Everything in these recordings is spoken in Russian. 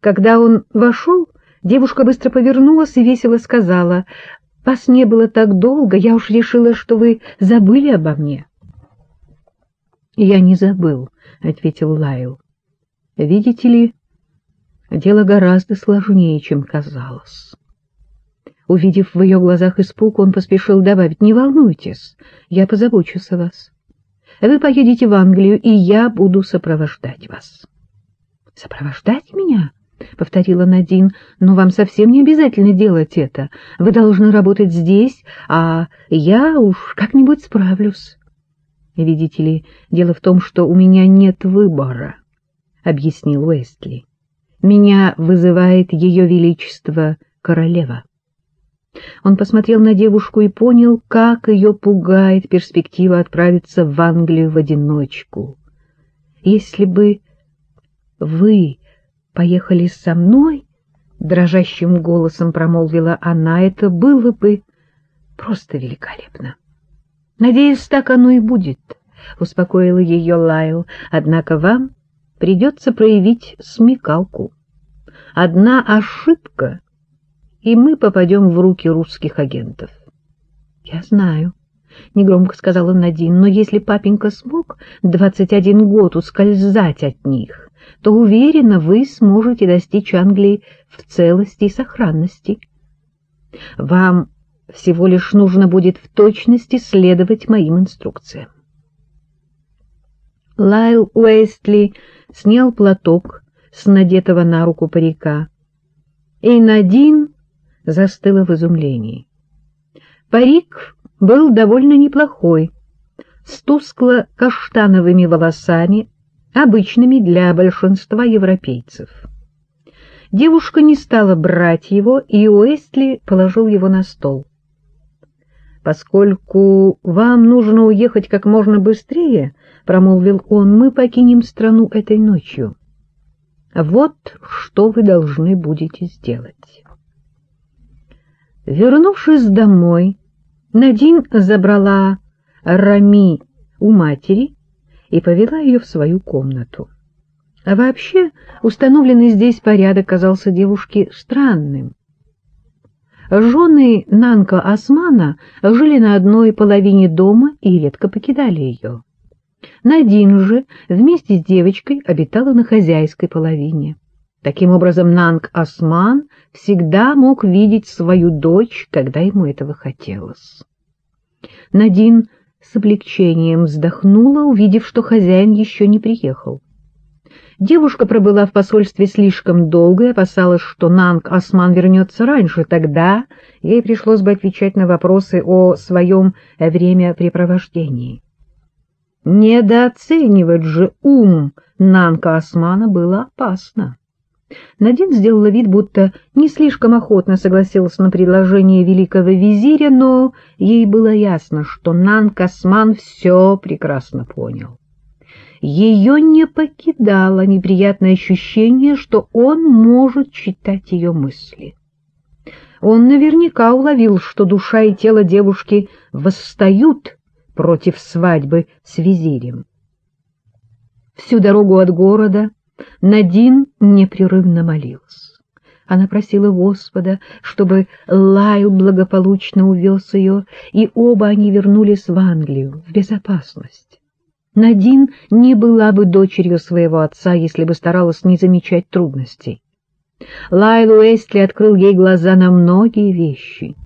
Когда он вошел, девушка быстро повернулась и весело сказала, «Вас не было так долго, я уж решила, что вы забыли обо мне». «Я не забыл», — ответил Лайл. «Видите ли, дело гораздо сложнее, чем казалось». Увидев в ее глазах испуг, он поспешил добавить, «Не волнуйтесь, я позабочусь о вас. Вы поедете в Англию, и я буду сопровождать вас». «Сопровождать меня?» — повторила Надин. — Но вам совсем не обязательно делать это. Вы должны работать здесь, а я уж как-нибудь справлюсь. — Видите ли, дело в том, что у меня нет выбора, — объяснил Уэстли. — Меня вызывает ее величество королева. Он посмотрел на девушку и понял, как ее пугает перспектива отправиться в Англию в одиночку. Если бы вы поехали со мной, — дрожащим голосом промолвила она, — это было бы просто великолепно. — Надеюсь, так оно и будет, — успокоила ее Лайл, — однако вам придется проявить смекалку. Одна ошибка, и мы попадем в руки русских агентов. — Я знаю, — негромко сказала Надин, — но если папенька смог двадцать один год ускользать от них, то, уверенно, вы сможете достичь Англии в целости и сохранности. Вам всего лишь нужно будет в точности следовать моим инструкциям. Лайл Уэстли снял платок с надетого на руку парика, и Надин застыла в изумлении. Парик был довольно неплохой, с тускло-каштановыми волосами, обычными для большинства европейцев. Девушка не стала брать его, и Уэстли положил его на стол. «Поскольку вам нужно уехать как можно быстрее, — промолвил он, — мы покинем страну этой ночью. Вот что вы должны будете сделать». Вернувшись домой, Надин забрала Рами у матери и повела ее в свою комнату. А вообще установленный здесь порядок казался девушке странным. Жены Нанка Османа жили на одной половине дома и редко покидали ее. Надин же вместе с девочкой обитала на хозяйской половине. Таким образом, Нанг Осман всегда мог видеть свою дочь, когда ему этого хотелось. Надин с облегчением вздохнула, увидев, что хозяин еще не приехал. Девушка пробыла в посольстве слишком долго и опасалась, что Нанг Осман вернется раньше. Тогда ей пришлось бы отвечать на вопросы о своем времяпрепровождении. Недооценивать же ум Нанка Османа было опасно. Надин сделала вид, будто не слишком охотно согласилась на предложение великого визиря, но ей было ясно, что Нан Касман все прекрасно понял. Ее не покидало неприятное ощущение, что он может читать ее мысли. Он наверняка уловил, что душа и тело девушки восстают против свадьбы с визирем. Всю дорогу от города Надин непрерывно молилась. Она просила Господа, чтобы Лайл благополучно увез ее, и оба они вернулись в Англию, в безопасность. Надин не была бы дочерью своего отца, если бы старалась не замечать трудностей. Лайл Уэстли открыл ей глаза на многие вещи.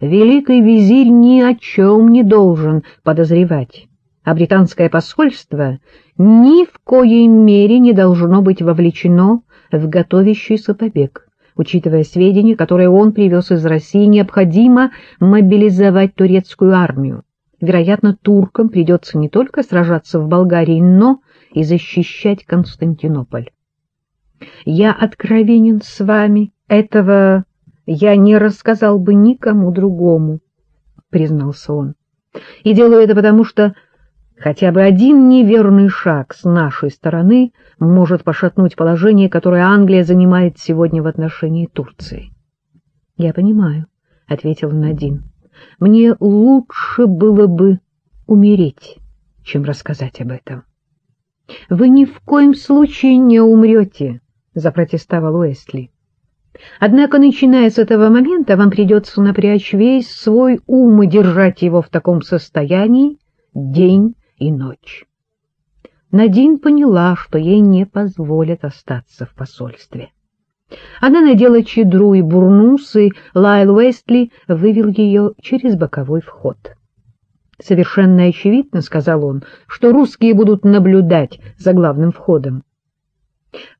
Великий визирь ни о чем не должен подозревать а британское посольство ни в коей мере не должно быть вовлечено в готовящийся побег. Учитывая сведения, которые он привез из России, необходимо мобилизовать турецкую армию. Вероятно, туркам придется не только сражаться в Болгарии, но и защищать Константинополь. Я откровенен с вами, этого я не рассказал бы никому другому, признался он. И делаю это потому, что Хотя бы один неверный шаг с нашей стороны может пошатнуть положение, которое Англия занимает сегодня в отношении Турции. — Я понимаю, — ответил Надин. — Мне лучше было бы умереть, чем рассказать об этом. — Вы ни в коем случае не умрете, — запротестовал Уэстли. «Однако, начиная с этого момента, вам придется напрячь весь свой ум и держать его в таком состоянии день и ночь». Надин поняла, что ей не позволят остаться в посольстве. Она надела чедру и бурнус, и Лайл Уэстли вывел ее через боковой вход. «Совершенно очевидно, — сказал он, — что русские будут наблюдать за главным входом».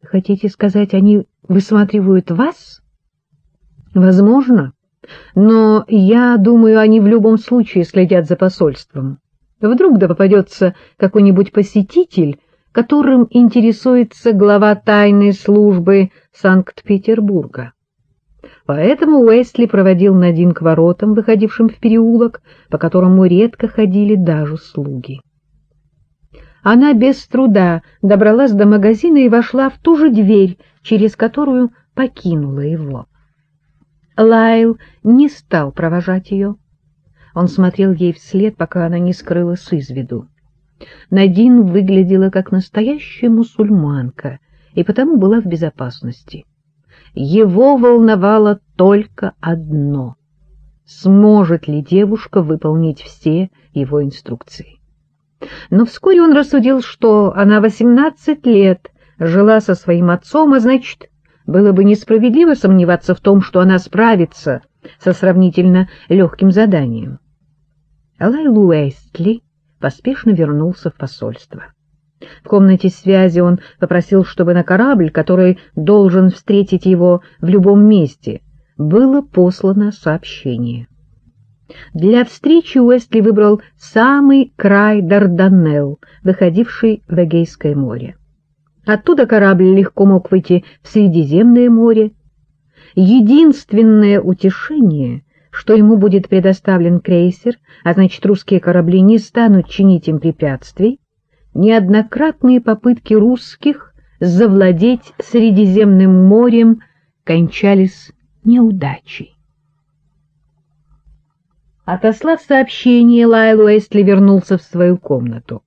«Хотите сказать, они высматривают вас?» «Возможно, но я думаю, они в любом случае следят за посольством. Вдруг да попадется какой-нибудь посетитель, которым интересуется глава тайной службы Санкт-Петербурга. Поэтому Уэсли проводил Надин к воротам, выходившим в переулок, по которому редко ходили даже слуги. Она без труда добралась до магазина и вошла в ту же дверь, через которую покинула его. Лайл не стал провожать ее. Он смотрел ей вслед, пока она не скрылась из виду. Надин выглядела как настоящая мусульманка и потому была в безопасности. Его волновало только одно — сможет ли девушка выполнить все его инструкции. Но вскоре он рассудил, что она восемнадцать лет жила со своим отцом, а значит, было бы несправедливо сомневаться в том, что она справится со сравнительно легким заданием. Лайлу Уэстли поспешно вернулся в посольство. В комнате связи он попросил, чтобы на корабль, который должен встретить его в любом месте, было послано сообщение. Для встречи Уэстли выбрал самый край Дарданелл, выходивший в Эгейское море. Оттуда корабль легко мог выйти в Средиземное море. Единственное утешение — что ему будет предоставлен крейсер, а значит, русские корабли не станут чинить им препятствий, неоднократные попытки русских завладеть Средиземным морем кончались неудачей. Отослав сообщение, Лайл Уэстли вернулся в свою комнату.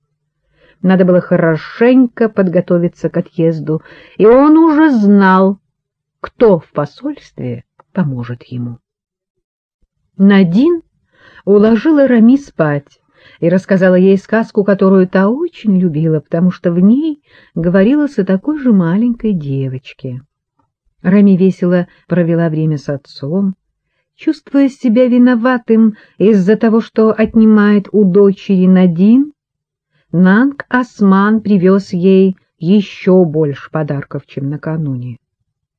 Надо было хорошенько подготовиться к отъезду, и он уже знал, кто в посольстве поможет ему. Надин уложила Рами спать и рассказала ей сказку, которую та очень любила, потому что в ней говорилось о такой же маленькой девочке. Рами весело провела время с отцом, чувствуя себя виноватым из-за того, что отнимает у дочери Надин. Нанг Осман привез ей еще больше подарков, чем накануне.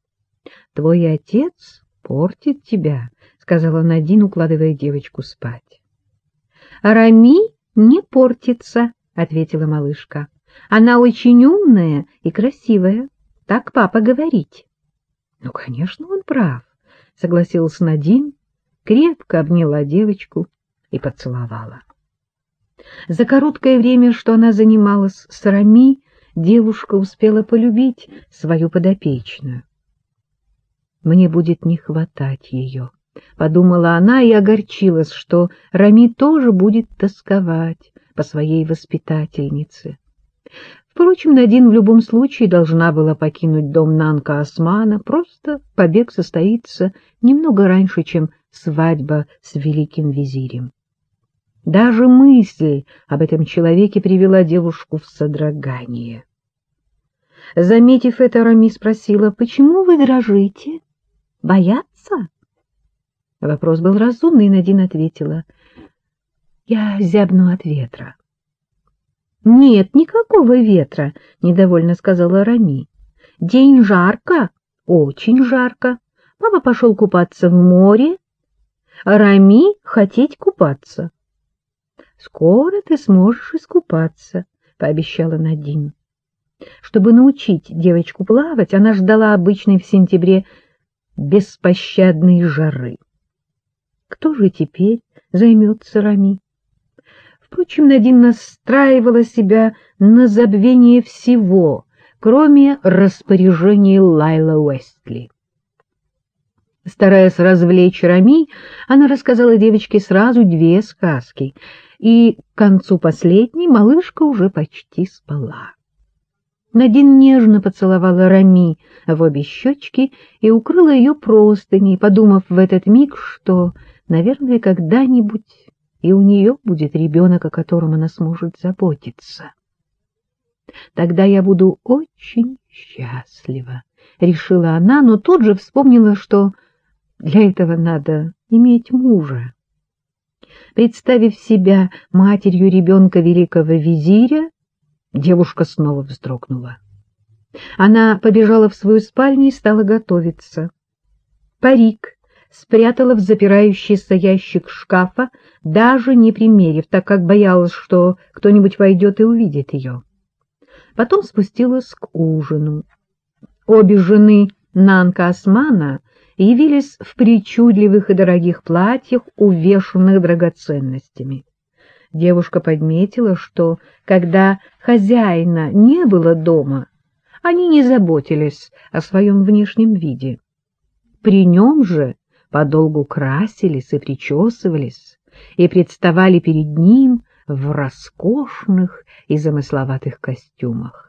— Твой отец портит тебя, сказала Надин, укладывая девочку спать. — Рами не портится, — ответила малышка. — Она очень умная и красивая. Так папа говорит. — Ну, конечно, он прав, — согласилась Надин, крепко обняла девочку и поцеловала. За короткое время, что она занималась с Рами, девушка успела полюбить свою подопечную. Мне будет не хватать ее. — подумала она и огорчилась, что Рами тоже будет тосковать по своей воспитательнице. Впрочем, Надин в любом случае должна была покинуть дом Нанка Османа, просто побег состоится немного раньше, чем свадьба с великим визирем. Даже мысль об этом человеке привела девушку в содрогание. Заметив это, Рами спросила, «Почему вы дрожите? Боятся?» Вопрос был разумный, и Надин ответила. — Я зябну от ветра. — Нет никакого ветра, — недовольно сказала Рами. — День жарко, очень жарко. Папа пошел купаться в море. Рами хотеть купаться. — Скоро ты сможешь искупаться, — пообещала Надин. Чтобы научить девочку плавать, она ждала обычной в сентябре беспощадной жары. Кто же теперь займется Рами? Впрочем, Надин настраивала себя на забвение всего, кроме распоряжений Лайла Уэстли. Стараясь развлечь Рами, она рассказала девочке сразу две сказки, и к концу последней малышка уже почти спала. Надин нежно поцеловала Рами в обе щечки и укрыла ее простыней, подумав в этот миг, что, наверное, когда-нибудь и у нее будет ребенок, о котором она сможет заботиться. Тогда я буду очень счастлива, — решила она, но тут же вспомнила, что для этого надо иметь мужа. Представив себя матерью ребенка великого визиря, девушка снова вздрогнула. Она побежала в свою спальню и стала готовиться. Парик спрятала в запирающийся ящик шкафа, даже не примерив, так как боялась, что кто-нибудь войдет и увидит ее. Потом спустилась к ужину. Обе жены Нанка Османа явились в причудливых и дорогих платьях, увешанных драгоценностями. Девушка подметила, что, когда хозяина не было дома, они не заботились о своем внешнем виде. При нем же подолгу красились и причесывались, и представали перед ним в роскошных и замысловатых костюмах.